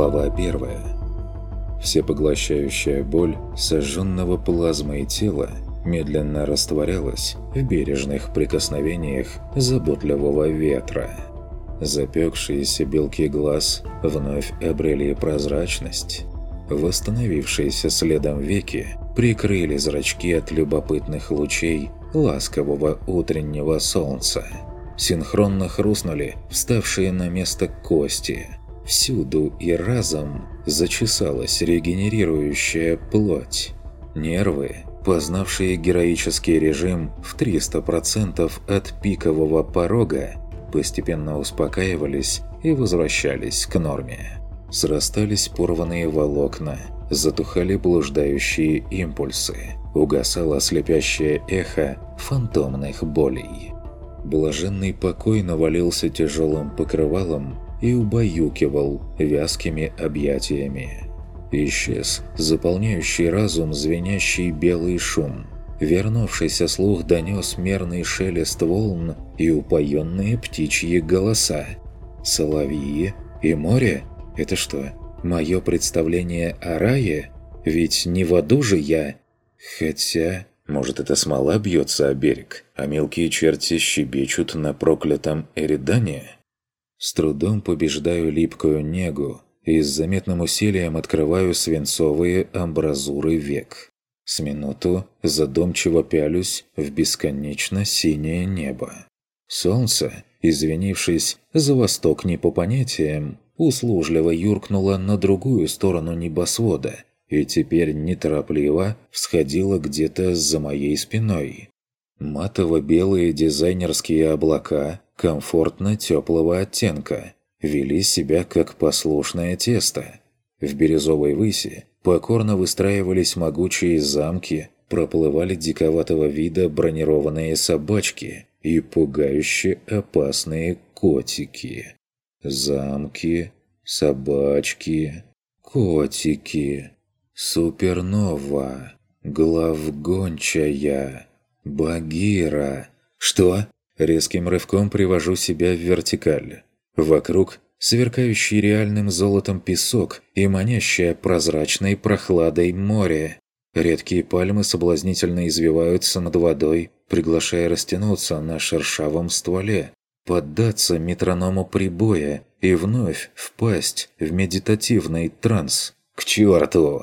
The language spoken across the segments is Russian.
Глава 1. Всепоглощающая боль сожженного плазмой тела медленно растворялась в бережных прикосновениях заботливого ветра. Запекшиеся белки глаз вновь обрели прозрачность. Восстановившиеся следом веки прикрыли зрачки от любопытных лучей ласкового утреннего солнца. Синхронно хрустнули вставшие на место кости. Всюду и разом зачесалась регенерирующая плоть. Нервы, познавшие героический режим в 300% от пикового порога, постепенно успокаивались и возвращались к норме. Срастались порванные волокна, затухали блуждающие импульсы, угасало слепящее эхо фантомных болей. Блаженный покой навалился тяжелым покрывалом и убаюкивал вязкими объятиями. Исчез заполняющий разум звенящий белый шум. Вернувшийся слух донес мерный шелест волн и упоенные птичьи голоса. Соловьи и море? Это что, мое представление о рае? Ведь не в аду же я. Хотя... Может, это смола бьется о берег, а мелкие черти щебечут на проклятом Эридане? С трудом побеждаю липкую негу и с заметным усилием открываю свинцовые амбразуры век. С минуту задумчиво пялюсь в бесконечно синее небо. Солнце, извинившись за восток не по понятиям, услужливо юркнуло на другую сторону небосвода – и теперь неторопливо всходила где-то за моей спиной. Матово-белые дизайнерские облака комфортно теплого оттенка вели себя как послушное тесто. В бирюзовой выси покорно выстраивались могучие замки, проплывали диковатого вида бронированные собачки и пугающе опасные котики. Замки, собачки, котики. Супернова, главгончая, Багира. Что? Резким рывком привожу себя в вертикаль. Вокруг сверкающий реальным золотом песок и манящая прозрачной прохладой море. Редкие пальмы соблазнительно извиваются над водой, приглашая растянуться на шершавом стволе, поддаться метроному прибоя и вновь впасть в медитативный транс. К черту!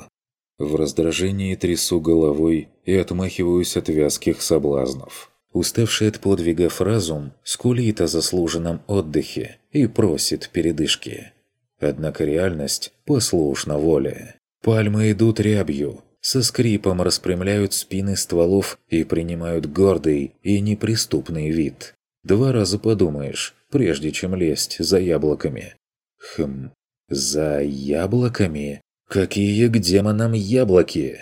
В раздражении трясу головой и отмахиваюсь от вязких соблазнов. Уставший от подвигов разум скулит о заслуженном отдыхе и просит передышки. Однако реальность послушна воле. Пальмы идут рябью, со скрипом распрямляют спины стволов и принимают гордый и неприступный вид. Два раза подумаешь, прежде чем лезть за яблоками. Хм, за яблоками? Какие к демонам яблоки?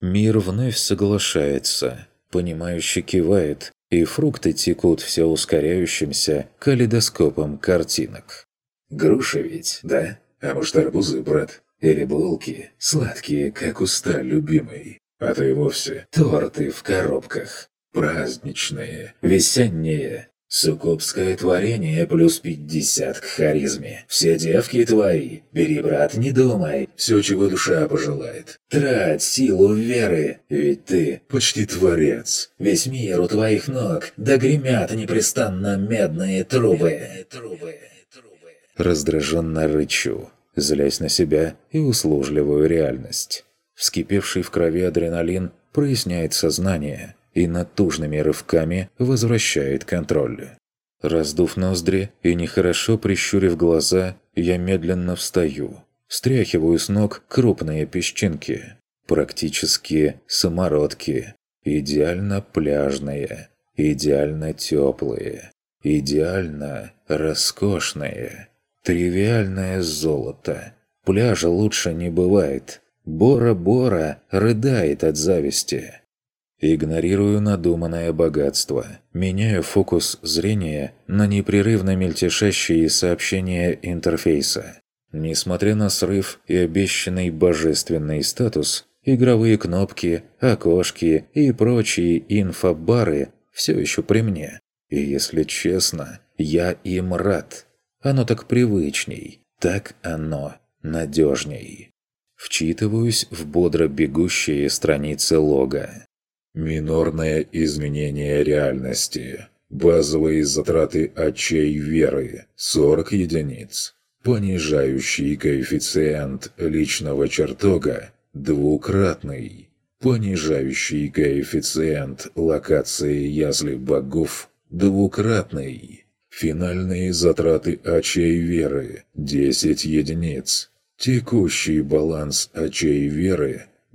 Мир вновь соглашается, понимающе кивает, и фрукты текут все ускоряющимся калейдоскопом картинок. Груши ведь, да? А может арбузы, брат? Или булки, сладкие, как уста любимой? А то и вовсе торты в коробках. Праздничные, весенние, Суккубское творение плюс 50 к харизме. Все девки твои. Бери, брат, не думай. Все, чего душа пожелает. Трать силу веры, ведь ты почти творец. Весь мир у твоих ног, да гремят непрестанно медные трубы. Раздраженно рычу, злясь на себя и услужливую реальность. Вскипевший в крови адреналин проясняет сознание – и натужными рывками возвращает контроль. Раздув ноздри и нехорошо прищурив глаза, я медленно встаю. Стряхиваю с ног крупные песчинки. Практически самородки. Идеально пляжные. Идеально теплые. Идеально роскошные. Тривиальное золото. Пляжа лучше не бывает. Бора-Бора рыдает от зависти. Игнорирую надуманное богатство. Меняю фокус зрения на непрерывно мельтешащие сообщения интерфейса. Несмотря на срыв и обещанный божественный статус, игровые кнопки, окошки и прочие инфобары все еще при мне. И если честно, я им рад. Оно так привычней. Так оно надежней. Вчитываюсь в бодро бегущие страницы лога. Минорное изменение реальности. Базовые затраты очей веры – 40 единиц. Понижающий коэффициент личного чертога – двукратный. Понижающий коэффициент локации язли богов – двукратный. Финальные затраты очей веры – 10 единиц. Текущий баланс очей веры –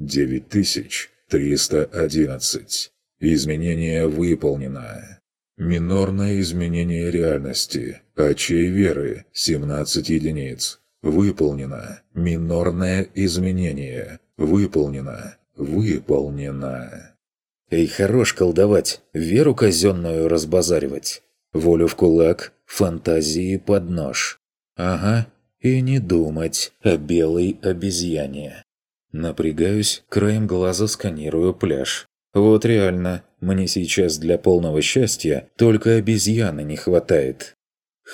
9311. Изменение выполнено. Минорное изменение реальности. Очей веры – 17 единиц. Выполнено. Минорное изменение. Выполнено. Выполнено. Эй, хорош колдовать, веру казенную разбазаривать. Волю в кулак, фантазии под нож. Ага, и не думать о белой обезьяне. Напрягаюсь, краем глаза сканирую пляж. Вот реально, мне сейчас для полного счастья только обезьяны не хватает.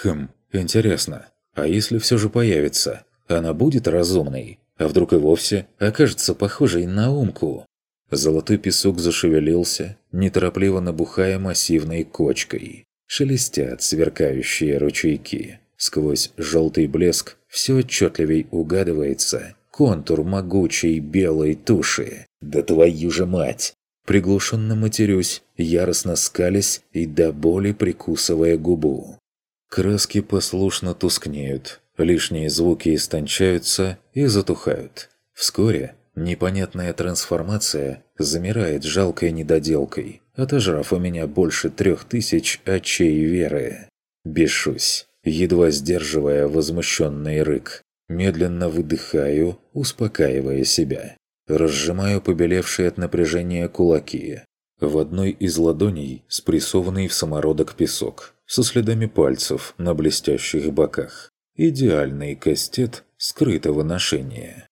Хм, интересно, а если все же появится, она будет разумной? А вдруг и вовсе окажется похожей на умку? Золотой песок зашевелился, неторопливо набухая массивной кочкой. Шелестят сверкающие ручейки. Сквозь желтый блеск все отчетливей угадывается контур могучей белой туши. Да твою же мать! Приглушенно матерюсь, яростно скались и до боли прикусывая губу. Краски послушно тускнеют, лишние звуки истончаются и затухают. Вскоре непонятная трансформация замирает жалкой недоделкой, отожрав у меня больше трех тысяч очей веры. Бешусь, едва сдерживая возмущенный рык. Медленно выдыхаю, успокаивая себя. Разжимаю побелевшие от напряжения кулаки. В одной из ладоней спрессованный в самородок песок, со следами пальцев на блестящих боках. Идеальный кастет скрытого ношения.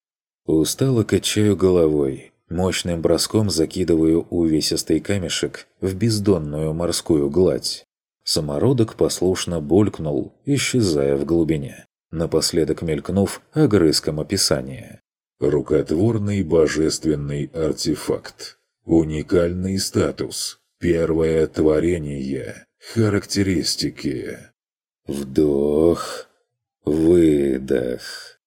Устало качаю головой, мощным броском закидываю увесистый камешек в бездонную морскую гладь. Самородок послушно булькнул, исчезая в глубине, напоследок мелькнув огрызком описания. Рукотворный божественный артефакт. Уникальный статус. Первое творение. Характеристики. Вдох. Выдох.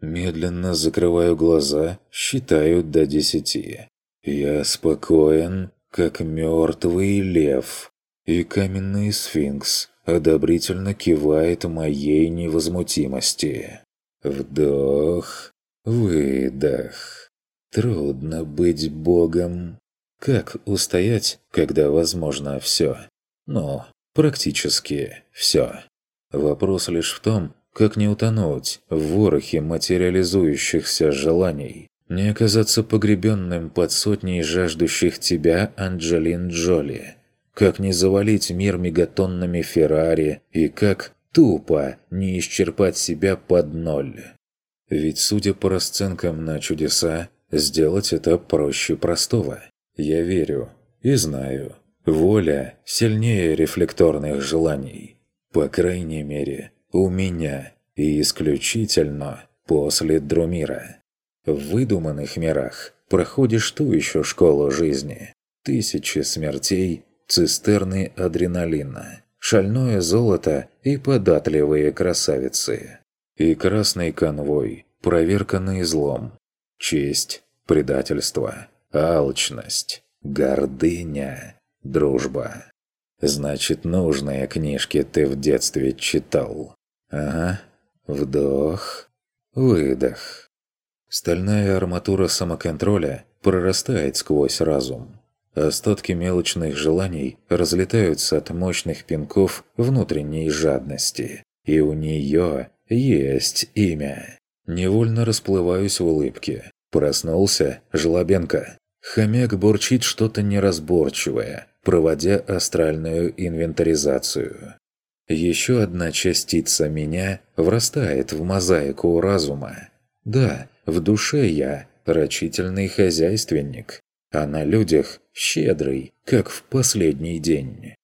Медленно закрываю глаза, считаю до десяти. Я спокоен, как мертвый лев и каменный сфинкс одобрительно кивает моей невозмутимости. Вдох, выдох. Трудно быть богом. Как устоять, когда возможно все? Ну, практически все. Вопрос лишь в том, как не утонуть в ворохе материализующихся желаний, не оказаться погребенным под сотней жаждущих тебя Анджелин Джоли, как не завалить мир мегатоннами Феррари и как тупо не исчерпать себя под ноль. Ведь, судя по расценкам на чудеса, сделать это проще простого. Я верю и знаю. Воля сильнее рефлекторных желаний. По крайней мере, у меня и исключительно после Друмира. В выдуманных мирах проходишь ту еще школу жизни. Тысячи смертей цистерны адреналина, шальное золото и податливые красавицы. И красный конвой, проверка на излом, честь, предательство, алчность, гордыня, дружба. Значит, нужные книжки ты в детстве читал. Ага. Вдох, выдох. Стальная арматура самоконтроля прорастает сквозь разум. Остатки мелочных желаний разлетаются от мощных пинков внутренней жадности. И у нее есть имя. Невольно расплываюсь в улыбке. Проснулся Жлобенко. Хомяк бурчит что-то неразборчивое, проводя астральную инвентаризацию. Еще одна частица меня врастает в мозаику разума. Да, в душе я рачительный хозяйственник, а на людях щедрый, как в последний день.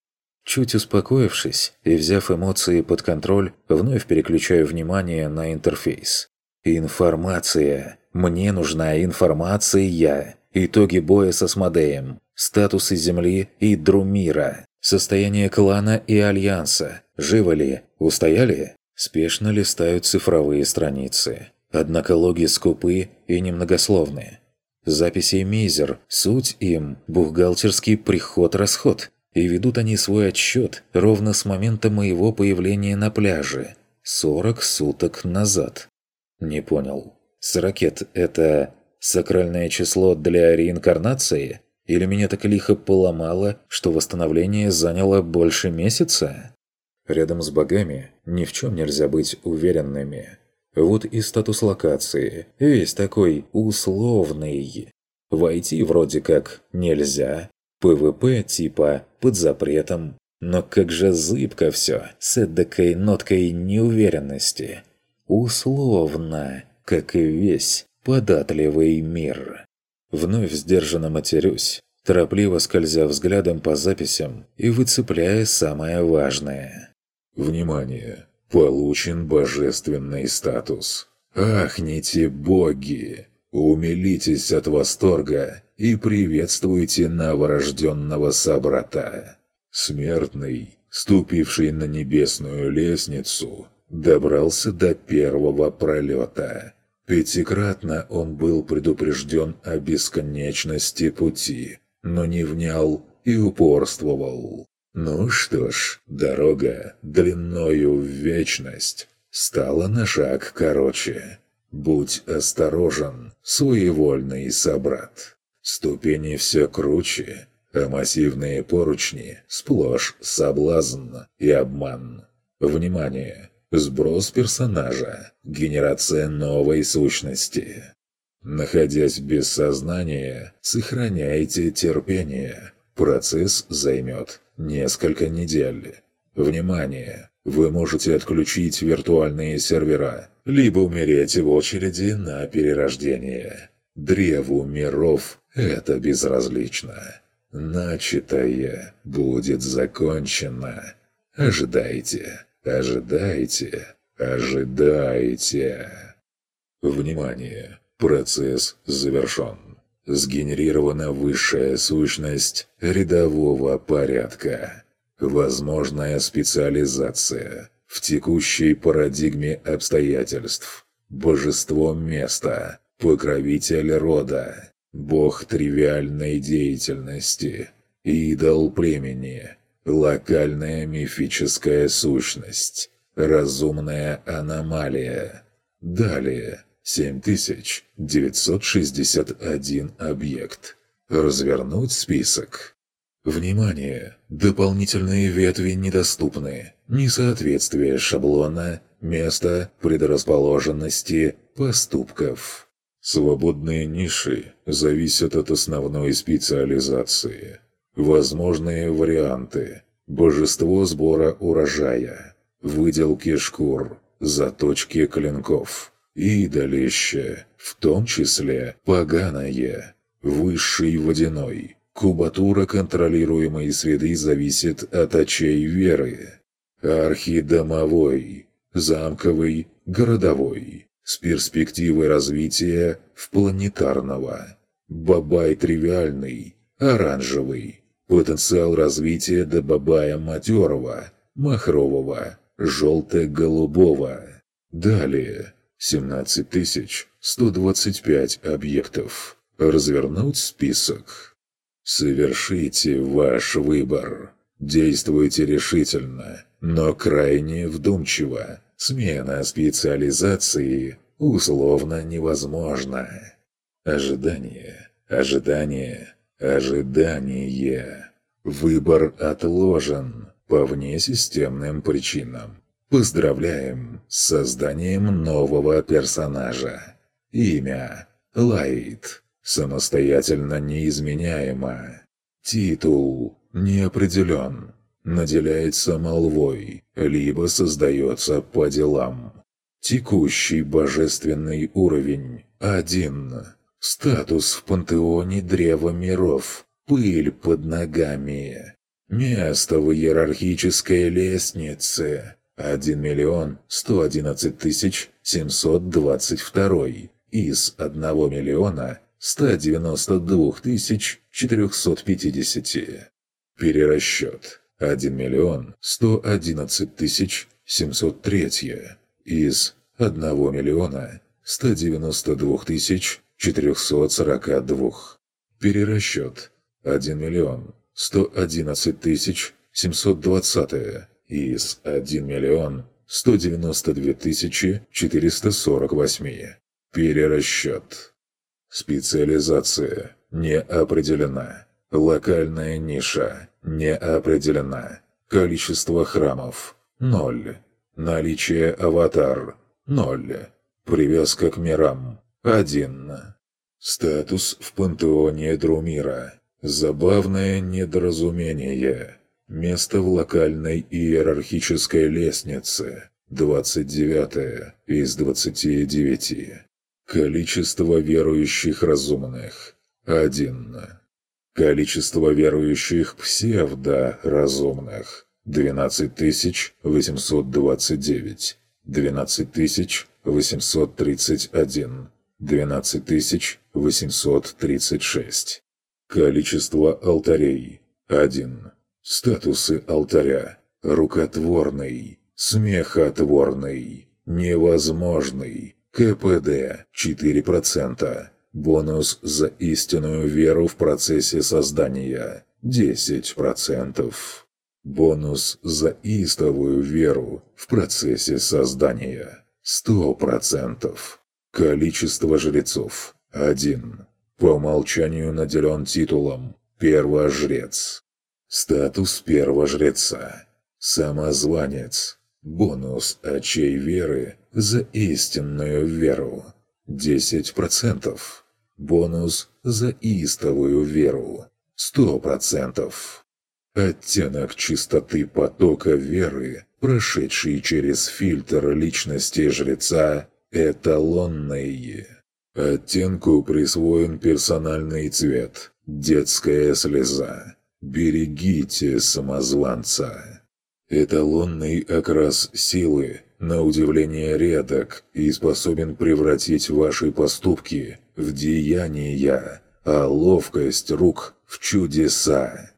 Чуть успокоившись и взяв эмоции под контроль, вновь переключаю внимание на интерфейс. Информация. Мне нужна информация. Итоги боя с Асмодеем. Статусы Земли и Друмира. Состояние клана и Альянса. Живы ли? Устояли? Спешно листают цифровые страницы. Однако логи скупы и немногословны. Записи мизер, суть им – бухгалтерский приход-расход. И ведут они свой отсчет ровно с момента моего появления на пляже. 40 суток назад. Не понял. С ракет это сакральное число для реинкарнации? Или меня так лихо поломало, что восстановление заняло больше месяца? Рядом с богами ни в чем нельзя быть уверенными. Вот и статус локации, весь такой условный. Войти вроде как нельзя, ПВП типа под запретом. Но как же зыбко все, с эдакой ноткой неуверенности. Условно, как и весь податливый мир. Вновь сдержанно матерюсь, торопливо скользя взглядом по записям и выцепляя самое важное. Внимание! Получен божественный статус. Ахните, боги! Умилитесь от восторга и приветствуйте новорожденного собрата. Смертный, ступивший на небесную лестницу, добрался до первого пролета. Пятикратно он был предупрежден о бесконечности пути, но не внял и упорствовал. Ну что ж, дорога длиною в вечность стала на шаг короче. Будь осторожен, своевольный собрат. Ступени все круче, а массивные поручни сплошь соблазн и обман. Внимание! Сброс персонажа. Генерация новой сущности. Находясь без сознания, сохраняйте терпение. Процесс займет несколько недель. Внимание! Вы можете отключить виртуальные сервера, либо умереть в очереди на перерождение. Древу миров это безразлично. Начатое будет закончено. Ожидайте, ожидайте, ожидайте. Внимание! Процесс завершен. Сгенерирована высшая сущность рядового порядка. Возможная специализация в текущей парадигме обстоятельств. Божество места, покровитель рода, бог тривиальной деятельности, идол племени, локальная мифическая сущность, разумная аномалия. Далее 7961 объект. Развернуть список. Внимание! Дополнительные ветви недоступны. Несоответствие шаблона, места, предрасположенности, поступков. Свободные ниши зависят от основной специализации. Возможные варианты. Божество сбора урожая. Выделки шкур. Заточки клинков идолище, в том числе поганое, высший водяной. Кубатура контролируемой среды зависит от очей веры. Архидомовой, замковый, городовой, с перспективой развития в планетарного. Бабай тривиальный, оранжевый, потенциал развития до бабая матерого, махрового, желто-голубого. Далее 17 125 объектов. Развернуть список. Совершите ваш выбор. Действуйте решительно, но крайне вдумчиво. Смена специализации условно невозможна. Ожидание, ожидание, ожидание. Выбор отложен по внесистемным причинам. Поздравляем с созданием нового персонажа. Имя – Лайт. Самостоятельно неизменяемо. Титул – не определен. Наделяется молвой, либо создается по делам. Текущий божественный уровень – один. Статус в пантеоне Древа Миров. Пыль под ногами. Место в иерархической лестнице 1 миллион 111 тысяч 722 из 1 миллиона 192 тысяч 450. Перерасчет 1 миллион 111 тысяч 703 из 1 миллиона 192 тысяч 442. Перерасчет 1 миллион 111 тысяч 720 из 1 миллион 192 тысячи 448. Перерасчет. Специализация не определена. Локальная ниша не определена. Количество храмов – ноль. Наличие аватар – ноль. Привязка к мирам – один. Статус в пантеоне Друмира. Забавное недоразумение. Место в локальной иерархической лестнице. 29 из 29. Количество верующих разумных. 1. Количество верующих псевдоразумных. 12829. 12831. 12836. Количество алтарей. 1. Статусы алтаря. Рукотворный. Смехотворный. Невозможный. КПД 4%. Бонус за истинную веру в процессе создания 10%. Бонус за истовую веру в процессе создания 100%. Количество жрецов – 1 по умолчанию наделен титулом «Первожрец». Статус первожреца. Самозванец. Бонус очей веры за истинную веру. 10%. Бонус за истовую веру. 100%. Оттенок чистоты потока веры, прошедший через фильтр личности жреца, эталонный. Оттенку присвоен персональный цвет – детская слеза. Берегите самозванца. Эталонный окрас силы, на удивление редок и способен превратить ваши поступки в деяния, а ловкость рук в чудеса.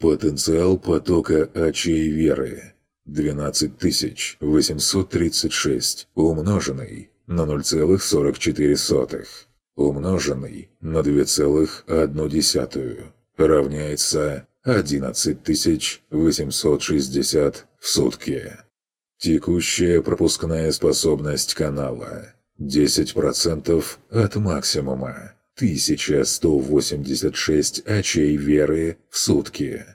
Потенциал потока очей веры – 12836, умноженный на 0,44, умноженный на 2,1, равняется 11860 в сутки. Текущая пропускная способность канала 10% от максимума. 1186 очей веры в сутки.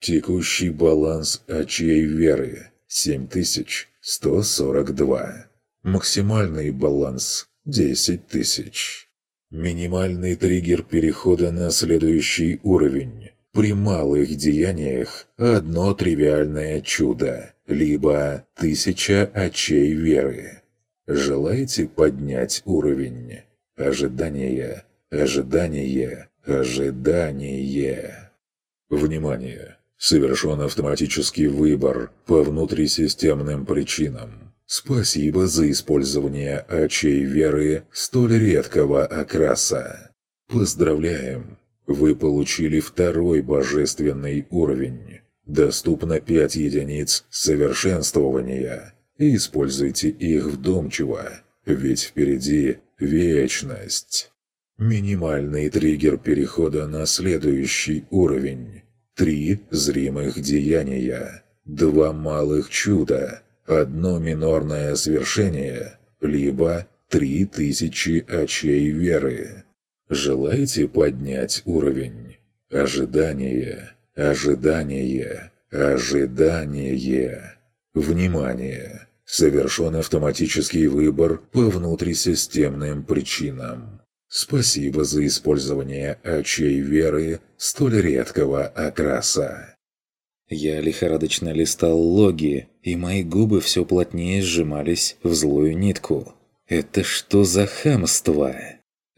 Текущий баланс очей веры 7142. Максимальный баланс – 10 тысяч. Минимальный триггер перехода на следующий уровень. При малых деяниях одно тривиальное чудо, либо тысяча очей веры. Желаете поднять уровень? Ожидание, ожидание, ожидание. Внимание! Совершен автоматический выбор по внутрисистемным причинам. Спасибо за использование очей веры столь редкого окраса. Поздравляем! Вы получили второй божественный уровень. Доступно 5 единиц совершенствования. Используйте их вдумчиво, ведь впереди вечность. Минимальный триггер перехода на следующий уровень. Три зримых деяния. Два малых чуда одно минорное свершение, либо три тысячи очей веры. Желаете поднять уровень? Ожидание, ожидание, ожидание. Внимание! Совершен автоматический выбор по внутрисистемным причинам. Спасибо за использование очей веры столь редкого окраса. Я лихорадочно листал логи, и мои губы все плотнее сжимались в злую нитку. «Это что за хамство?»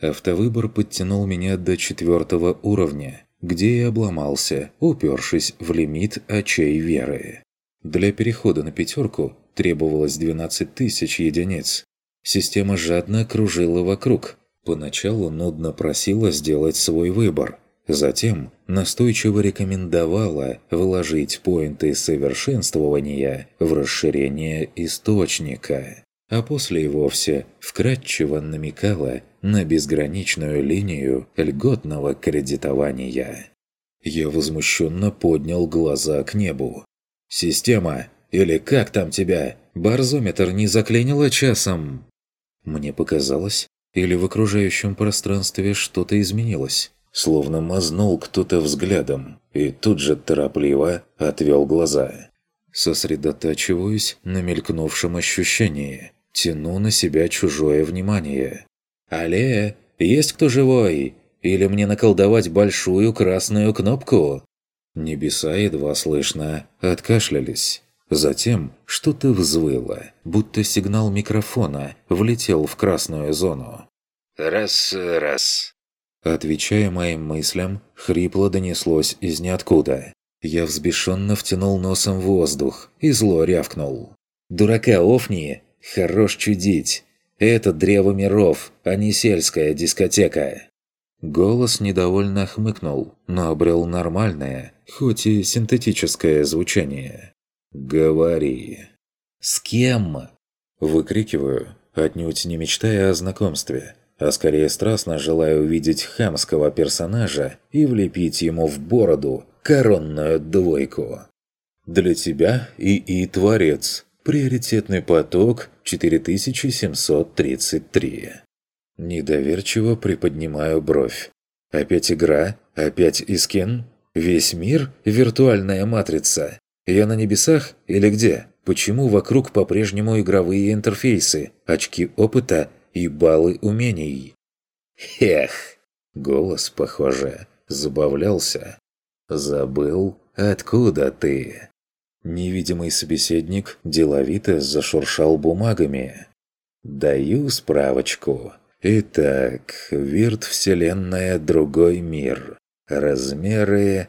Автовыбор подтянул меня до четвертого уровня, где я обломался, упершись в лимит очей веры. Для перехода на пятерку требовалось 12 тысяч единиц. Система жадно кружила вокруг. Поначалу нудно просила сделать свой выбор. Затем настойчиво рекомендовала вложить поинты совершенствования в расширение источника. А после и вовсе вкратчиво намекала на безграничную линию льготного кредитования. Я возмущенно поднял глаза к небу. «Система! Или как там тебя? Барзометр не заклинило часом?» Мне показалось, или в окружающем пространстве что-то изменилось. Словно мазнул кто-то взглядом и тут же торопливо отвел глаза. Сосредотачиваюсь на мелькнувшем ощущении. Тяну на себя чужое внимание. «Алле, есть кто живой? Или мне наколдовать большую красную кнопку?» Небеса едва слышно откашлялись. Затем что-то взвыло, будто сигнал микрофона влетел в красную зону. «Раз, раз». Отвечая моим мыслям, хрипло донеслось из ниоткуда. Я взбешенно втянул носом воздух и зло рявкнул. «Дурака офни! Хорош чудить! Это древо миров, а не сельская дискотека!» Голос недовольно хмыкнул, но обрел нормальное, хоть и синтетическое звучание. «Говори». «С кем?» Выкрикиваю, отнюдь не мечтая о знакомстве, а скорее страстно желаю увидеть хамского персонажа и влепить ему в бороду коронную двойку. Для тебя и и Творец. Приоритетный поток 4733. Недоверчиво приподнимаю бровь. Опять игра? Опять Искин? Весь мир – виртуальная матрица? Я на небесах или где? Почему вокруг по-прежнему игровые интерфейсы, очки опыта и баллы умений? Эх! Голос, похоже, забавлялся. Забыл, откуда ты? Невидимый собеседник деловито зашуршал бумагами. Даю справочку. Итак, вирт-вселенная «Другой мир». Размеры...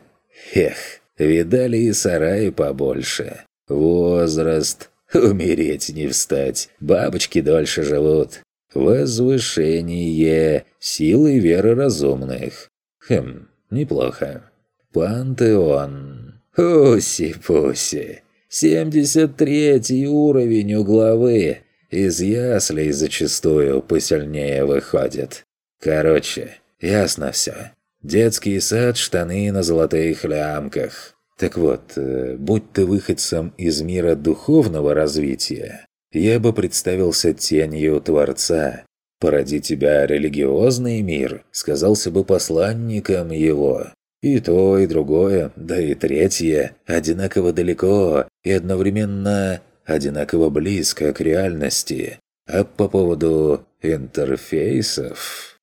Эх, Видали и сараи побольше. Возраст. Умереть не встать. Бабочки дольше живут. Возвышение. Силы веры разумных. Хм, неплохо. Пантеон. Уси-пуси. 73 уровень у главы. Из яслей зачастую посильнее выходит. Короче, ясно все. Детский сад, штаны на золотых лямках. Так вот, э, будь ты выходцем из мира духовного развития, я бы представился тенью Творца. Породи тебя религиозный мир, сказался бы посланником его. И то, и другое, да и третье, одинаково далеко и одновременно одинаково близко к реальности. А по поводу интерфейсов...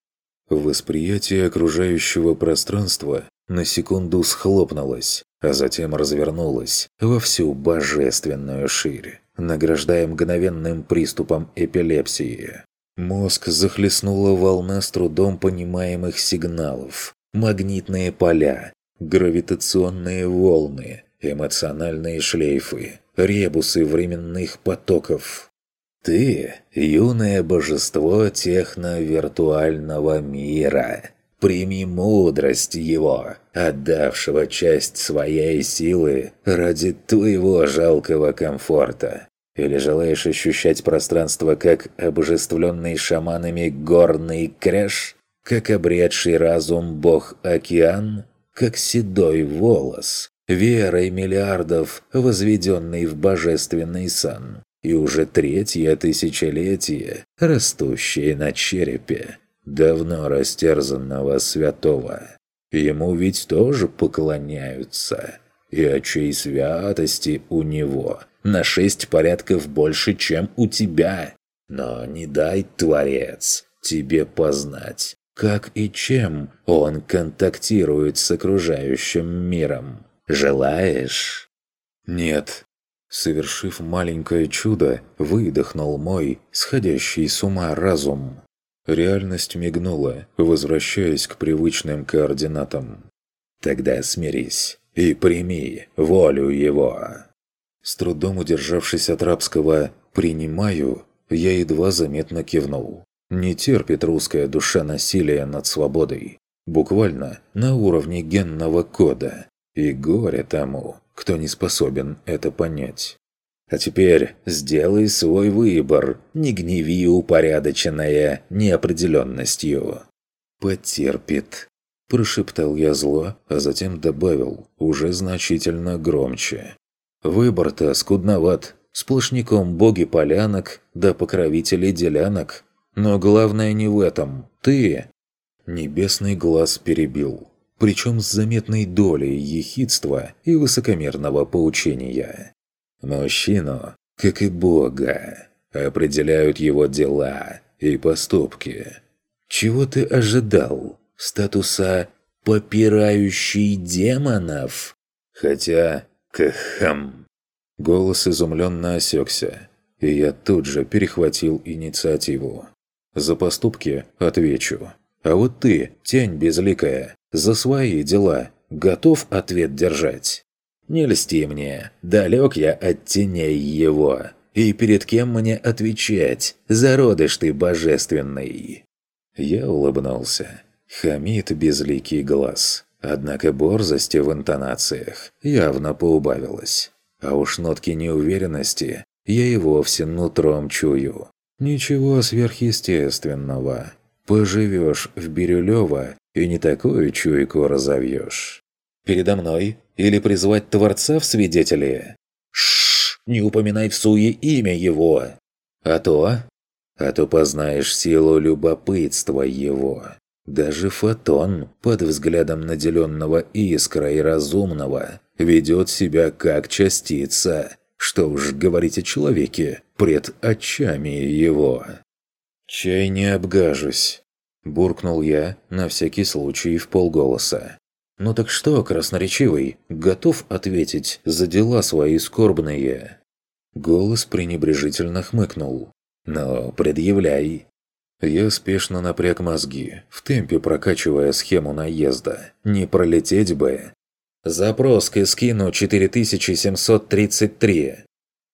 Восприятие окружающего пространства на секунду схлопнулось, а затем развернулось во всю божественную ширь, награждая мгновенным приступом эпилепсии. Мозг захлестнула волна с трудом понимаемых сигналов, магнитные поля, гравитационные волны, эмоциональные шлейфы, ребусы временных потоков. Ты – юное божество техно-виртуального мира. Прими мудрость его, отдавшего часть своей силы ради твоего жалкого комфорта. Или желаешь ощущать пространство как обожествленный шаманами горный кряж, как обретший разум бог-океан, как седой волос, верой миллиардов, возведенный в божественный сан, и уже третье тысячелетие, растущее на черепе, давно растерзанного святого. Ему ведь тоже поклоняются, и очей святости у него на шесть порядков больше, чем у тебя. Но не дай, Творец, тебе познать, как и чем он контактирует с окружающим миром. Желаешь? Нет, Совершив маленькое чудо, выдохнул мой, сходящий с ума разум. Реальность мигнула, возвращаясь к привычным координатам. «Тогда смирись и прими волю его». С трудом удержавшись от рабского «принимаю», Я едва заметно кивнул. Не терпит русская душа насилия над свободой. Буквально на уровне генного кода. И горе тому, кто не способен это понять. А теперь сделай свой выбор, не гневи упорядоченная неопределенностью. «Потерпит», – прошептал я зло, а затем добавил, уже значительно громче. «Выбор-то скудноват, сплошняком боги полянок да покровители делянок. Но главное не в этом. Ты...» Небесный глаз перебил, причем с заметной долей ехидства и высокомерного поучения. Мужчину, как и Бога, определяют его дела и поступки. Чего ты ожидал? Статуса «попирающий демонов»? Хотя, кхм. Голос изумленно осекся, и я тут же перехватил инициативу. За поступки отвечу. А вот ты, тень безликая, за свои дела готов ответ держать? Не льсти мне, далек я от теней его. И перед кем мне отвечать, зародыш ты божественный?» Я улыбнулся. Хамит безликий глаз. Однако борзости в интонациях явно поубавилось. А уж нотки неуверенности я и вовсе нутром чую. Ничего сверхъестественного. Поживешь в Бирюлёво и не такую чуйку разовьешь. Передо мной или призвать Творца в свидетели? Шш, не упоминай в суе имя его. А то... А то познаешь силу любопытства его. Даже Фотон, под взглядом наделенного искра и разумного, ведет себя как частица. Что уж говорить о человеке пред очами его. «Чай не обгажусь», – буркнул я на всякий случай в полголоса. «Ну так что, красноречивый, готов ответить за дела свои скорбные?» Голос пренебрежительно хмыкнул. «Но предъявляй». Я спешно напряг мозги, в темпе прокачивая схему наезда. Не пролететь бы. «Запрос к Искину 4733».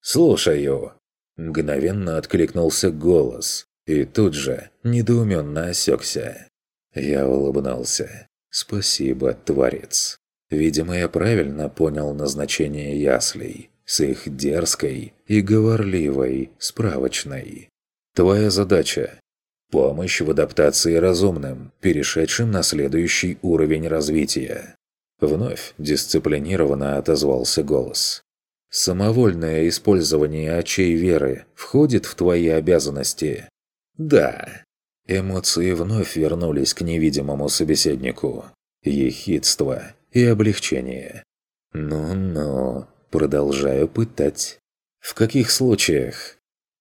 «Слушаю». Мгновенно откликнулся голос, и тут же недоуменно осекся. Я улыбнулся. «Спасибо, Творец. Видимо, я правильно понял назначение яслей с их дерзкой и говорливой справочной. Твоя задача – помощь в адаптации разумным, перешедшим на следующий уровень развития». Вновь дисциплинированно отозвался голос. «Самовольное использование очей веры входит в твои обязанности?» «Да». Эмоции вновь вернулись к невидимому собеседнику. Ехидство и облегчение. «Ну-ну, продолжаю пытать». «В каких случаях?»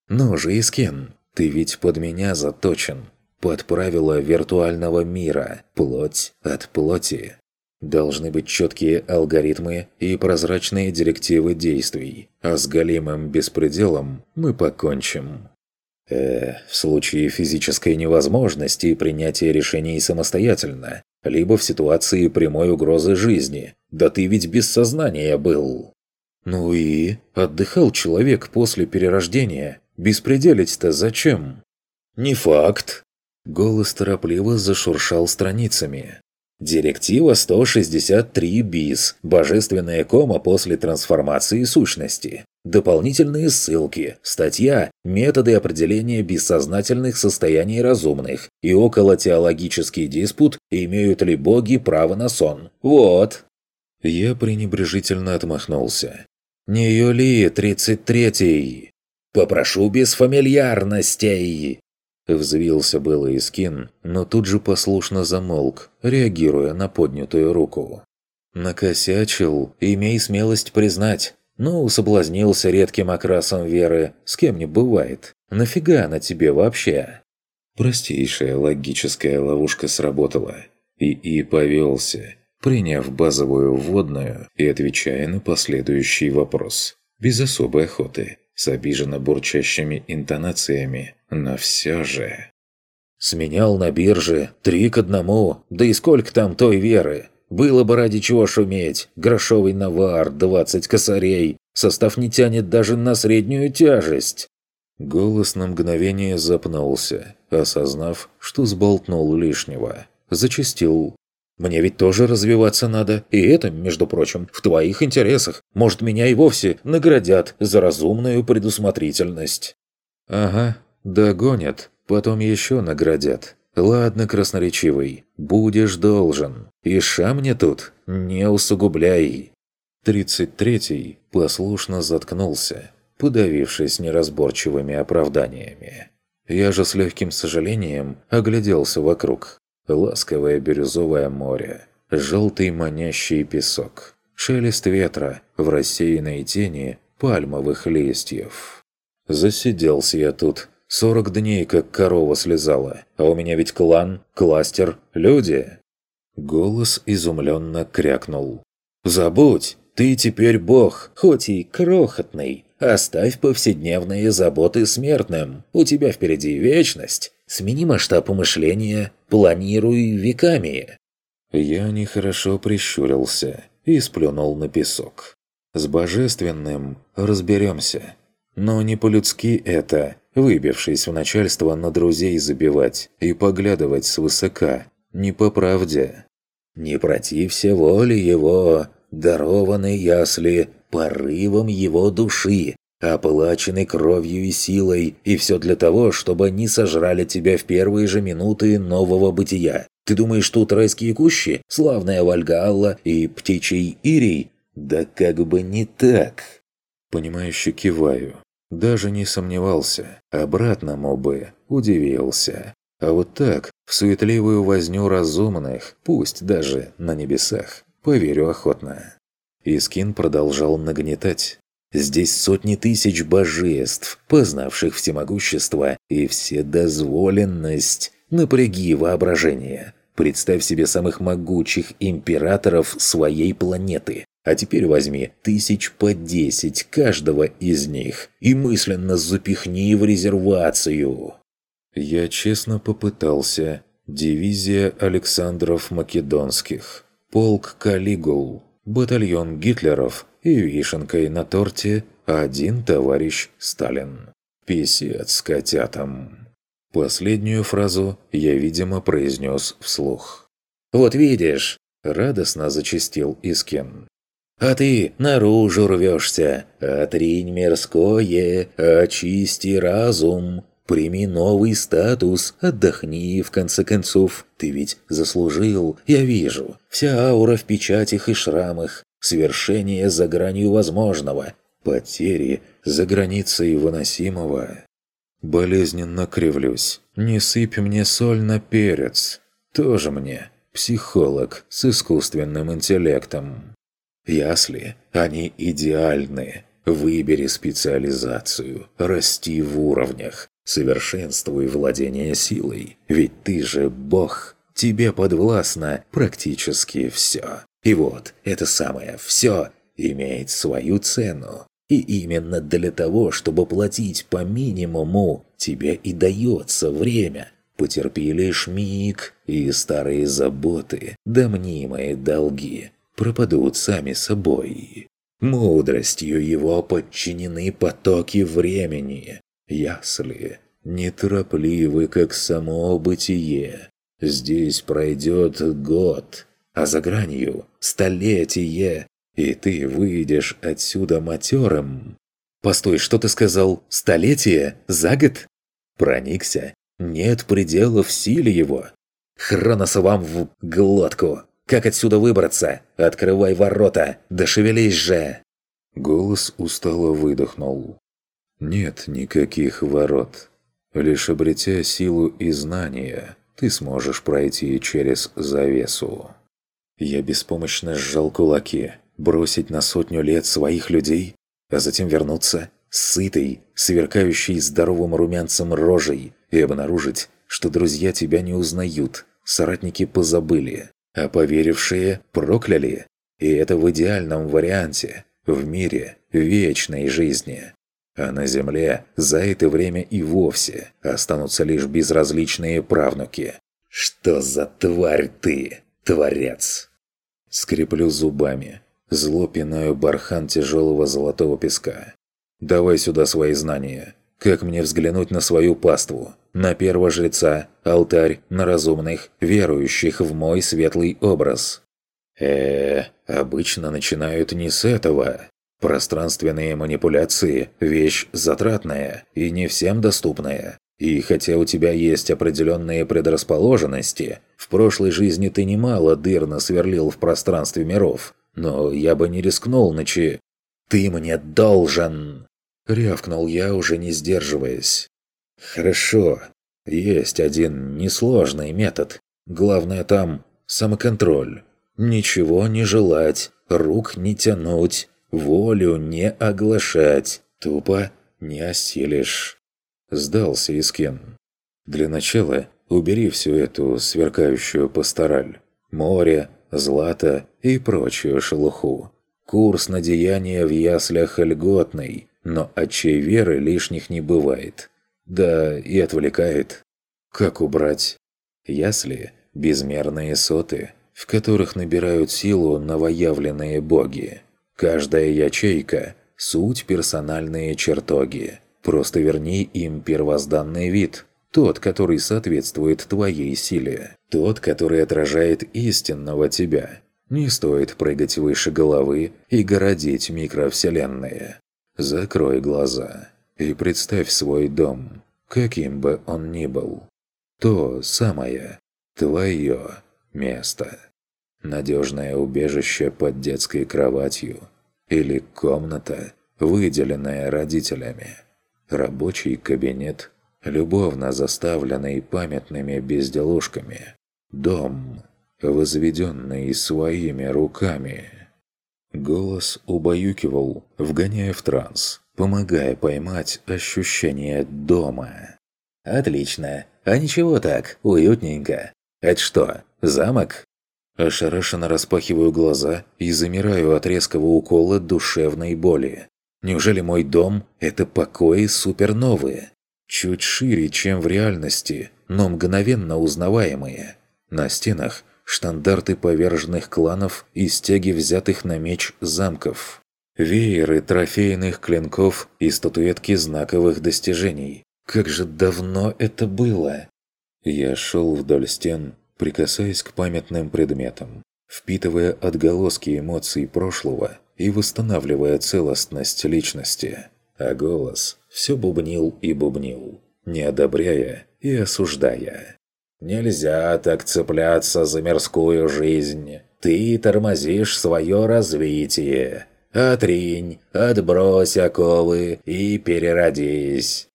«Ну же, Искин, ты ведь под меня заточен. Под правила виртуального мира, плоть от плоти. Должны быть четкие алгоритмы и прозрачные директивы действий, а с голимым беспределом мы покончим. Э, в случае физической невозможности принятия решений самостоятельно, либо в ситуации прямой угрозы жизни. Да ты ведь без сознания был. Ну и отдыхал человек после перерождения. Беспределить-то зачем? Не факт. Голос торопливо зашуршал страницами. Директива 163 БИС. Божественная кома после трансформации сущности. Дополнительные ссылки. Статья «Методы определения бессознательных состояний разумных» и околотеологический диспут «Имеют ли боги право на сон?» Вот. Я пренебрежительно отмахнулся. «Не Юли, 33-й!» «Попрошу без фамильярностей!» Взвился было Искин, но тут же послушно замолк, реагируя на поднятую руку. «Накосячил, имей смелость признать. Ну, соблазнился редким окрасом веры, с кем не бывает. Нафига она тебе вообще?» Простейшая логическая ловушка сработала. И И повелся, приняв базовую вводную и отвечая на последующий вопрос. Без особой охоты с обиженно бурчащими интонациями, но все же... «Сменял на бирже, три к одному, да и сколько там той веры? Было бы ради чего шуметь, грошовый навар, двадцать косарей, состав не тянет даже на среднюю тяжесть». Голос на мгновение запнулся, осознав, что сболтнул лишнего. Зачистил. «Мне ведь тоже развиваться надо, и это, между прочим, в твоих интересах. Может, меня и вовсе наградят за разумную предусмотрительность». «Ага, догонят, потом еще наградят. Ладно, красноречивый, будешь должен. И ша мне тут, не усугубляй». Тридцать третий послушно заткнулся, подавившись неразборчивыми оправданиями. Я же с легким сожалением огляделся вокруг. Ласковое бирюзовое море, желтый манящий песок, шелест ветра в рассеянной тени пальмовых листьев. Засиделся я тут, сорок дней как корова слезала, а у меня ведь клан, кластер, люди. Голос изумленно крякнул. «Забудь, ты теперь бог, хоть и крохотный. Оставь повседневные заботы смертным. У тебя впереди вечность. Смени масштаб мышления, планируй веками». Я нехорошо прищурился и сплюнул на песок. «С божественным разберемся. Но не по-людски это, выбившись в начальство на друзей забивать и поглядывать свысока. Не по правде». «Не протився воле его, дарованной ясли, порывом его души, оплаченный кровью и силой, и все для того, чтобы не сожрали тебя в первые же минуты нового бытия. Ты думаешь, тут райские кущи, славная Вальгалла и птичий Ирий? Да как бы не так. Понимающе киваю. Даже не сомневался. Обратному бы удивился. А вот так, в суетливую возню разумных, пусть даже на небесах, поверю охотно. Искин продолжал нагнетать. Здесь сотни тысяч божеств, познавших всемогущество и вседозволенность. Напряги воображение. Представь себе самых могучих императоров своей планеты. А теперь возьми тысяч по десять каждого из них и мысленно запихни в резервацию. Я честно попытался. Дивизия Александров Македонских. Полк Калигул батальон Гитлеров и вишенкой на торте один товарищ Сталин. Писец котятам. Последнюю фразу я, видимо, произнес вслух. «Вот видишь!» – радостно зачастил Искин. «А ты наружу рвешься! Отринь мирское, очисти разум! Прими новый статус, отдохни, в конце концов. Ты ведь заслужил, я вижу. Вся аура в печатях и шрамах. Свершение за гранью возможного. Потери за границей выносимого. Болезненно кривлюсь. Не сыпь мне соль на перец. Тоже мне психолог с искусственным интеллектом. Ясли, они идеальны. Выбери специализацию, расти в уровнях, Совершенствуй владение силой, ведь ты же бог. Тебе подвластно практически все. И вот, это самое «все» имеет свою цену. И именно для того, чтобы платить по минимуму, тебе и дается время. Потерпи лишь миг, и старые заботы, да мнимые долги пропадут сами собой. Мудростью его подчинены потоки времени, ясли, неторопливы, как само бытие. Здесь пройдет год, а за гранью – столетие, и ты выйдешь отсюда матерым. Постой, что ты сказал? Столетие? За год? Проникся? Нет предела в силе его. Хроноса вам в глотку. Как отсюда выбраться? Открывай ворота, да шевелись же!» Голос устало выдохнул. Нет никаких ворот. Лишь обретя силу и знания, ты сможешь пройти через завесу. Я беспомощно сжал кулаки, бросить на сотню лет своих людей, а затем вернуться, сытый, сверкающий здоровым румянцем рожей, и обнаружить, что друзья тебя не узнают, соратники позабыли, а поверившие прокляли. И это в идеальном варианте, в мире вечной жизни а на земле за это время и вовсе останутся лишь безразличные правнуки. «Что за тварь ты, творец?» Скреплю зубами, зло бархан тяжелого золотого песка. «Давай сюда свои знания. Как мне взглянуть на свою паству? На первого жреца, алтарь, на разумных, верующих в мой светлый образ. э обычно начинают не с этого. Пространственные манипуляции – вещь затратная и не всем доступная. И хотя у тебя есть определенные предрасположенности, в прошлой жизни ты немало дыр насверлил в пространстве миров, но я бы не рискнул начи... «Ты мне должен!» – рявкнул я, уже не сдерживаясь. «Хорошо. Есть один несложный метод. Главное там самоконтроль. Ничего не желать, рук не тянуть, волю не оглашать. Тупо не осилишь». Сдался Искин. «Для начала убери всю эту сверкающую пастораль. Море, злато и прочую шелуху. Курс на деяния в яслях льготный, но отчей веры лишних не бывает. Да и отвлекает. Как убрать? Ясли – безмерные соты, в которых набирают силу новоявленные боги. Каждая ячейка – суть персональные чертоги. Просто верни им первозданный вид – тот, который соответствует твоей силе. Тот, который отражает истинного тебя. Не стоит прыгать выше головы и городить микровселенные. Закрой глаза и представь свой дом, каким бы он ни был. То самое, твое место. Надежное убежище под детской кроватью или комната, выделенная родителями. Рабочий кабинет – любовно заставленный памятными безделушками. Дом, возведенный своими руками. Голос убаюкивал, вгоняя в транс, помогая поймать ощущение дома. «Отлично. А ничего так, уютненько. Это что, замок?» Ошарашенно распахиваю глаза и замираю от резкого укола душевной боли. Неужели мой дом – это покои суперновые? чуть шире, чем в реальности, но мгновенно узнаваемые. На стенах штандарты поверженных кланов и стяги взятых на меч замков. Вееры трофейных клинков и статуэтки знаковых достижений. Как же давно это было! Я шел вдоль стен, прикасаясь к памятным предметам, впитывая отголоски эмоций прошлого и восстанавливая целостность личности. А голос все бубнил и бубнил, не одобряя и осуждая. «Нельзя так цепляться за мирскую жизнь. Ты тормозишь свое развитие. Отринь, отбрось оковы и переродись».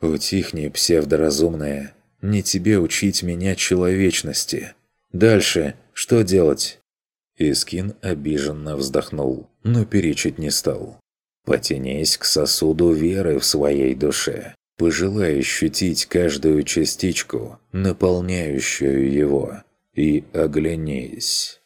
«Утихни, псевдоразумная. Не тебе учить меня человечности. Дальше что делать?» Искин обиженно вздохнул, но перечить не стал. Потянись к сосуду веры в своей душе. Пожелай ощутить каждую частичку, наполняющую его. И оглянись.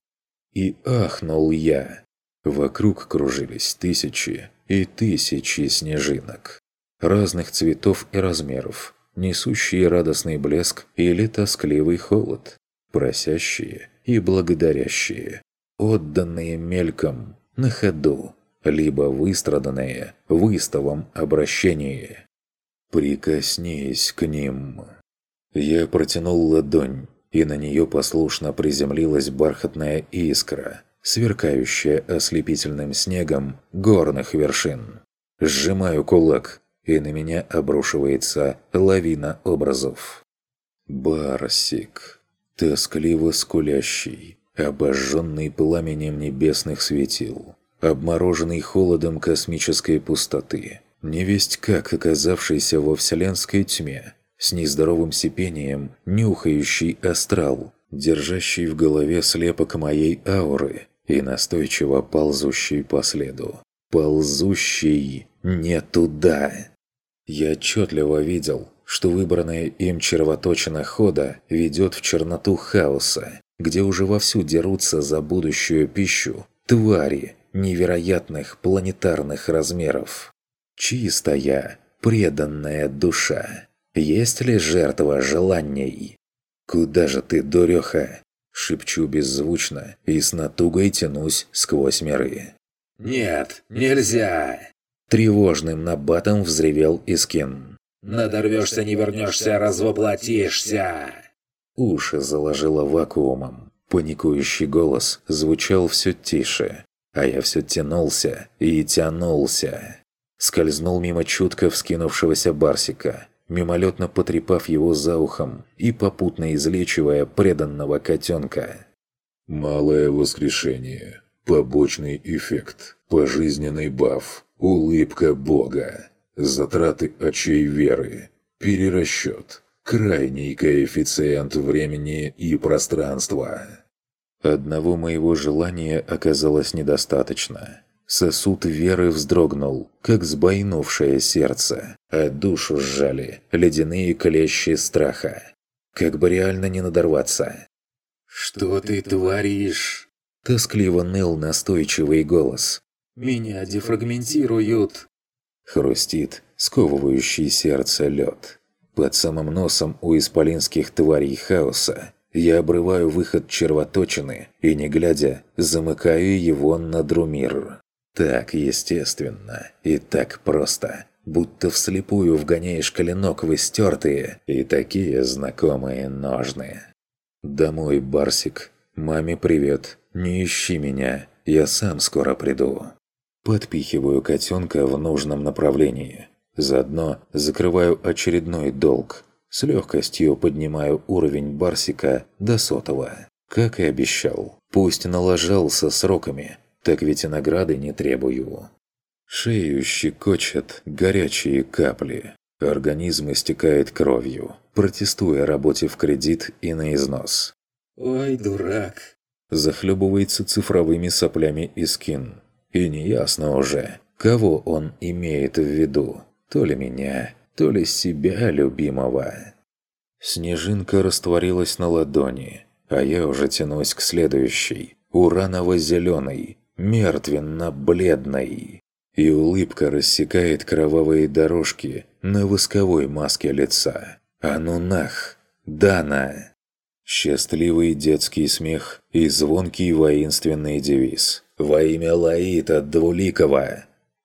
И ахнул я. Вокруг кружились тысячи и тысячи снежинок. Разных цветов и размеров, несущие радостный блеск или тоскливый холод, просящие и благодарящие, отданные мельком, на ходу, либо выстраданное в истовом обращении. «Прикоснись к ним». Я протянул ладонь, и на нее послушно приземлилась бархатная искра, сверкающая ослепительным снегом горных вершин. Сжимаю кулак, и на меня обрушивается лавина образов. Барсик, тоскливо скулящий, обожженный пламенем небесных светил, обмороженный холодом космической пустоты, невесть как оказавшийся во вселенской тьме, с нездоровым сипением нюхающий астрал, держащий в голове слепок моей ауры и настойчиво ползущий по следу. Ползущий не туда. Я отчетливо видел, что выбранная им червоточина хода ведет в черноту хаоса, где уже вовсю дерутся за будущую пищу твари, невероятных планетарных размеров. Чистая, преданная душа. Есть ли жертва желаний? «Куда же ты, дуреха?» Шепчу беззвучно и с натугой тянусь сквозь миры. «Нет, нельзя!» Тревожным набатом взревел Искин. Надорвешься, не вернешься, развоплотишься!» Уши заложило вакуумом. Паникующий голос звучал все тише, а я все тянулся и тянулся. Скользнул мимо чутко вскинувшегося Барсика, мимолетно потрепав его за ухом и попутно излечивая преданного котенка. «Малое воскрешение. Побочный эффект. Пожизненный баф. Улыбка Бога. Затраты очей веры. Перерасчет. Крайний коэффициент времени и пространства». Одного моего желания оказалось недостаточно. Сосуд веры вздрогнул, как сбойнувшее сердце, а душу сжали ледяные клещи страха. Как бы реально не надорваться. «Что ты творишь?» Тоскливо ныл настойчивый голос. «Меня дефрагментируют!» Хрустит сковывающий сердце лед. Под самым носом у исполинских тварей хаоса я обрываю выход червоточины и, не глядя, замыкаю его на Друмир. Так естественно и так просто, будто вслепую вгоняешь коленок в истертые и такие знакомые ножны. «Домой, Барсик. Маме привет. Не ищи меня. Я сам скоро приду». Подпихиваю котенка в нужном направлении. Заодно закрываю очередной долг. С легкостью поднимаю уровень Барсика до сотого. Как и обещал. Пусть налажался сроками, так ведь и награды не требую. Шею щекочет горячие капли. Организм истекает кровью, протестуя работе в кредит и на износ. «Ой, дурак!» Захлебывается цифровыми соплями и скин. И неясно уже, кого он имеет в виду. То ли меня, то ли себя любимого. Снежинка растворилась на ладони, а я уже тянусь к следующей, ураново-зеленой, мертвенно-бледной. И улыбка рассекает кровавые дорожки на восковой маске лица. А ну нах! Дана! Счастливый детский смех и звонкий воинственный девиз. «Во имя Лаита Двуликова!»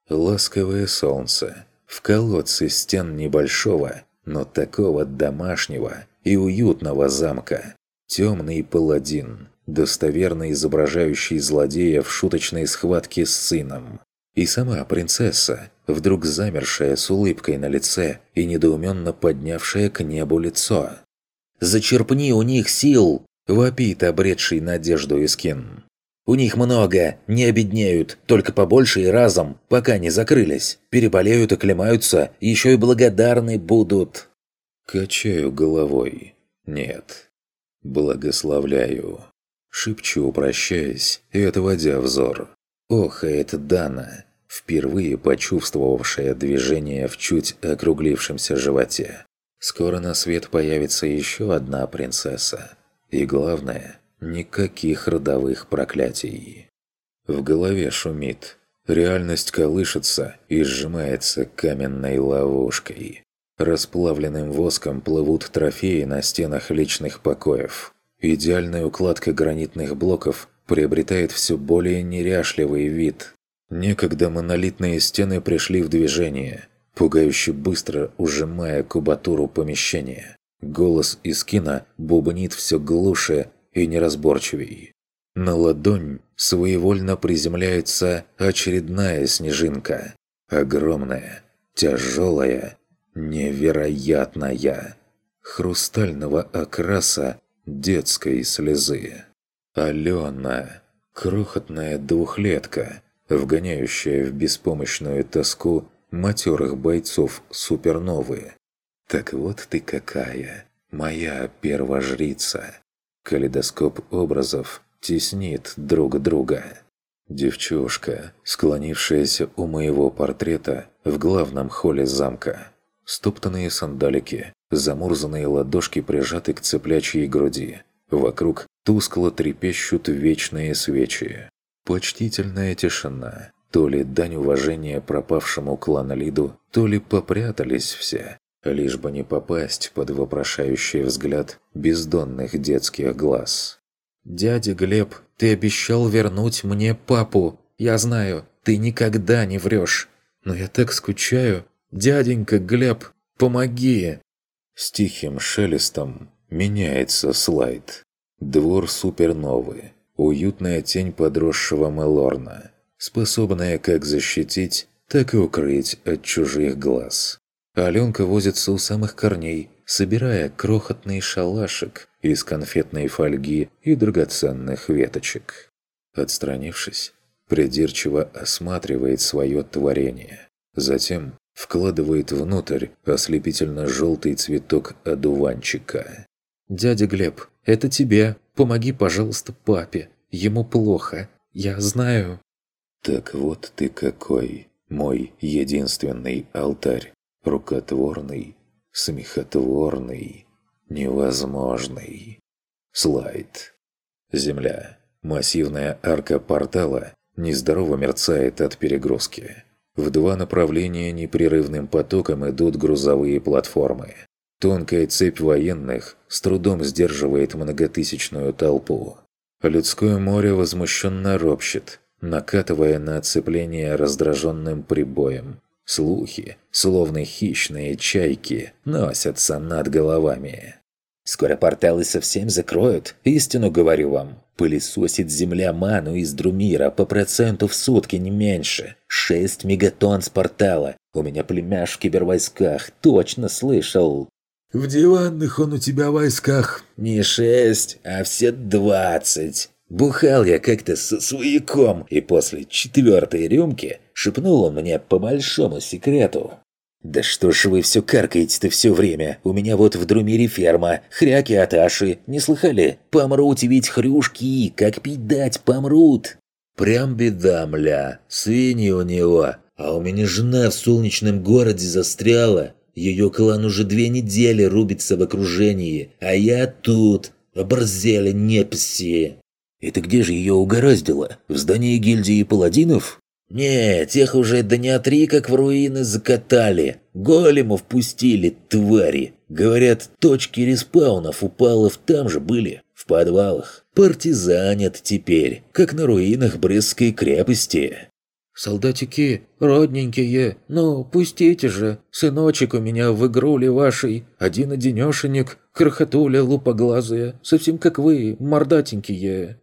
Ласковое солнце. В колодце стен небольшого, но такого домашнего и уютного замка. Темный паладин, достоверно изображающий злодея в шуточной схватке с сыном. И сама принцесса, вдруг замершая с улыбкой на лице и недоуменно поднявшая к небу лицо. «Зачерпни у них сил!» – вопит обретший надежду Искин. «У них много, не обеднеют, только побольше и разом, пока не закрылись. Переболеют, оклемаются, еще и благодарны будут». Качаю головой. «Нет. Благословляю». Шепчу, прощаясь и отводя взор. Ох, это Дана, впервые почувствовавшая движение в чуть округлившемся животе. Скоро на свет появится еще одна принцесса. И главное, никаких родовых проклятий. В голове шумит. Реальность колышется и сжимается каменной ловушкой. Расплавленным воском плывут трофеи на стенах личных покоев. Идеальная укладка гранитных блоков приобретает все более неряшливый вид. Некогда монолитные стены пришли в движение, пугающе быстро ужимая кубатуру помещения. Голос из кино бубнит все глуше и неразборчивей. На ладонь своевольно приземляется очередная снежинка. Огромная, тяжелая, невероятная. Хрустального окраса детской слезы. Алена, крохотная двухлетка, вгоняющая в беспомощную тоску матерых бойцов суперновые. Так вот ты какая, моя первожрица. Калейдоскоп образов теснит друг друга. Девчушка, склонившаяся у моего портрета в главном холле замка. Стоптанные сандалики, Замурзанные ладошки прижаты к цеплячьей груди. Вокруг тускло трепещут вечные свечи. Почтительная тишина. То ли дань уважения пропавшему клану Лиду, то ли попрятались все, лишь бы не попасть под вопрошающий взгляд бездонных детских глаз. «Дядя Глеб, ты обещал вернуть мне папу. Я знаю, ты никогда не врешь. Но я так скучаю. Дяденька Глеб, Помоги!» С тихим шелестом меняется слайд. Двор суперновый. Уютная тень подросшего Мелорна, способная как защитить, так и укрыть от чужих глаз. Аленка возится у самых корней, собирая крохотный шалашик из конфетной фольги и драгоценных веточек. Отстранившись, придирчиво осматривает свое творение. Затем вкладывает внутрь ослепительно-желтый цветок одуванчика. «Дядя Глеб, это тебе. Помоги, пожалуйста, папе. Ему плохо. Я знаю». «Так вот ты какой, мой единственный алтарь. Рукотворный, смехотворный, невозможный». Слайд. Земля. Массивная арка портала нездорово мерцает от перегрузки. В два направления непрерывным потоком идут грузовые платформы. Тонкая цепь военных с трудом сдерживает многотысячную толпу. Людское море возмущенно ропщет, накатывая на оцепление раздраженным прибоем. Слухи, словно хищные чайки, носятся над головами. Скоро порталы совсем закроют, истину говорю вам. Пылесосит земля ману из Друмира по проценту в сутки не меньше. 6 мегатонн с портала. У меня племяш в кибервойсках, точно слышал. В диванных он у тебя войсках. Не шесть, а все двадцать. Бухал я как-то со свояком, и после четвертой рюмки шепнул он мне по большому секрету. «Да что ж вы все каркаете-то все время? У меня вот в Друмире ферма, хряки от Аши, не слыхали? Помрут ведь хрюшки, как пить дать, помрут!» «Прям беда, мля, свиньи у него, а у меня жена в солнечном городе застряла. Ее клан уже две недели рубится в окружении, а я тут, оборзели непси!» «Это где же ее угораздило? В здании гильдии паладинов?» «Не, тех уже дня три как в руины закатали. Големов пустили, твари. Говорят, точки респаунов упалов там же были, в подвалах. Партизанят теперь, как на руинах Брестской крепости». «Солдатики, родненькие, ну, пустите же. Сыночек у меня в игруле вашей, один-одинешенек, крохотуля лупоглазая, совсем как вы, мордатенькие».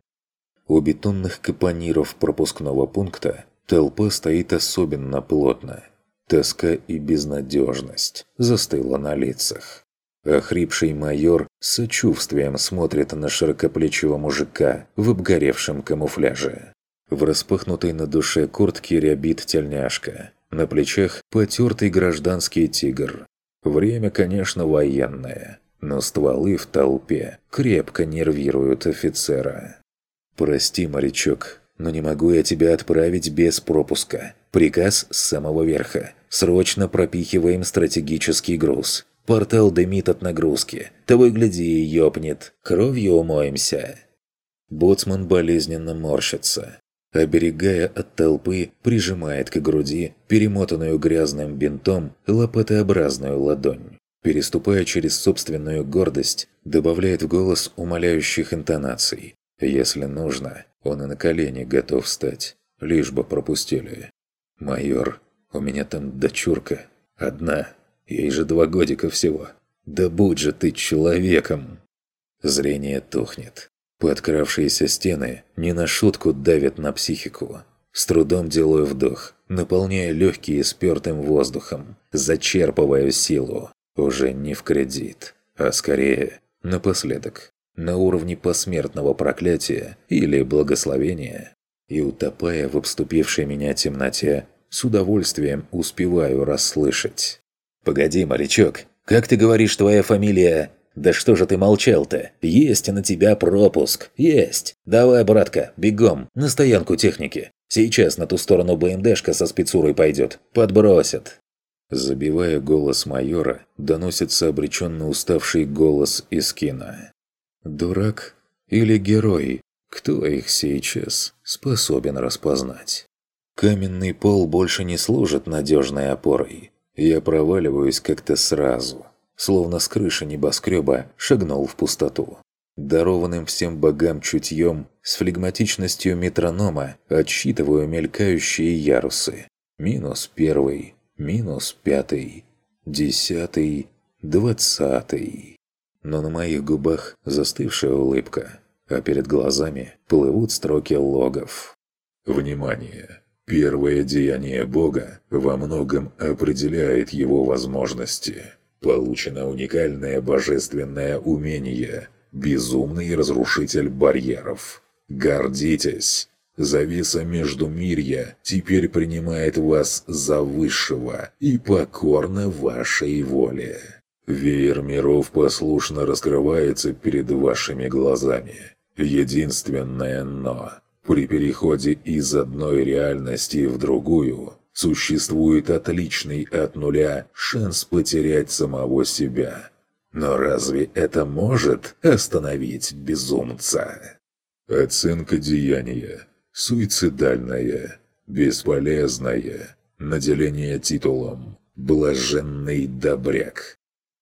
У бетонных капониров пропускного пункта Толпа стоит особенно плотно. Тоска и безнадежность застыла на лицах. Охрипший майор с сочувствием смотрит на широкоплечего мужика в обгоревшем камуфляже. В распахнутой на душе куртке рябит тельняшка. На плечах потертый гражданский тигр. Время, конечно, военное, но стволы в толпе крепко нервируют офицера. «Прости, морячок, но не могу я тебя отправить без пропуска. Приказ с самого верха. Срочно пропихиваем стратегический груз. Портал дымит от нагрузки. Того и гляди, ёпнет. Кровью умоемся». Боцман болезненно морщится. Оберегая от толпы, прижимает к груди перемотанную грязным бинтом лопатообразную ладонь. Переступая через собственную гордость, добавляет в голос умоляющих интонаций. Если нужно, он и на колени готов встать, лишь бы пропустили. «Майор, у меня там дочурка. Одна. Ей же два годика всего. Да будь же ты человеком!» Зрение тухнет. Подкравшиеся стены не на шутку давят на психику. С трудом делаю вдох, наполняя легкие спертым воздухом, зачерпываю силу. Уже не в кредит, а скорее напоследок на уровне посмертного проклятия или благословения, и, утопая в обступившей меня темноте, с удовольствием успеваю расслышать. «Погоди, морячок, как ты говоришь, твоя фамилия...» «Да что же ты молчал-то? Есть на тебя пропуск. Есть. Давай, братка, бегом, на стоянку техники. Сейчас на ту сторону БМДшка со спецурой пойдет. Подбросят». Забивая голос майора, доносится обреченно уставший голос из кино. Дурак или герой? Кто их сейчас способен распознать? Каменный пол больше не служит надежной опорой. Я проваливаюсь как-то сразу, словно с крыши небоскреба шагнул в пустоту. Дарованным всем богам чутьем, с флегматичностью метронома отсчитываю мелькающие ярусы. Минус первый, минус пятый. десятый, двадцатый. Но на моих губах застывшая улыбка, а перед глазами плывут строки логов. Внимание! Первое деяние Бога во многом определяет его возможности. Получено уникальное божественное умение – безумный разрушитель барьеров. Гордитесь! Завеса между мирья теперь принимает вас за высшего и покорно вашей воле. Веер миров послушно раскрывается перед вашими глазами. Единственное «но» При переходе из одной реальности в другую существует отличный от нуля шанс потерять самого себя. Но разве это может остановить безумца? Оценка деяния. Суицидальная. Бесполезная. Наделение титулом. Блаженный добряк.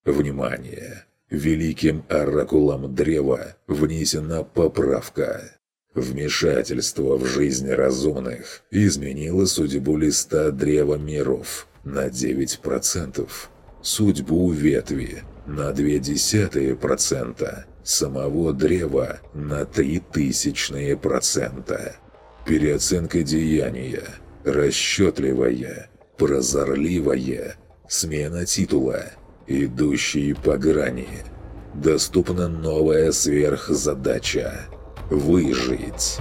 Внимание! Великим оракулом древа внесена поправка. Вмешательство в жизнь разумных изменило судьбу листа Древа Миров на 9%, судьбу ветви на 0,2%, самого древа на 0,03%. Переоценка деяния, расчетливая, прозорливая, смена титула, идущие по грани. Доступна новая сверхзадача – выжить.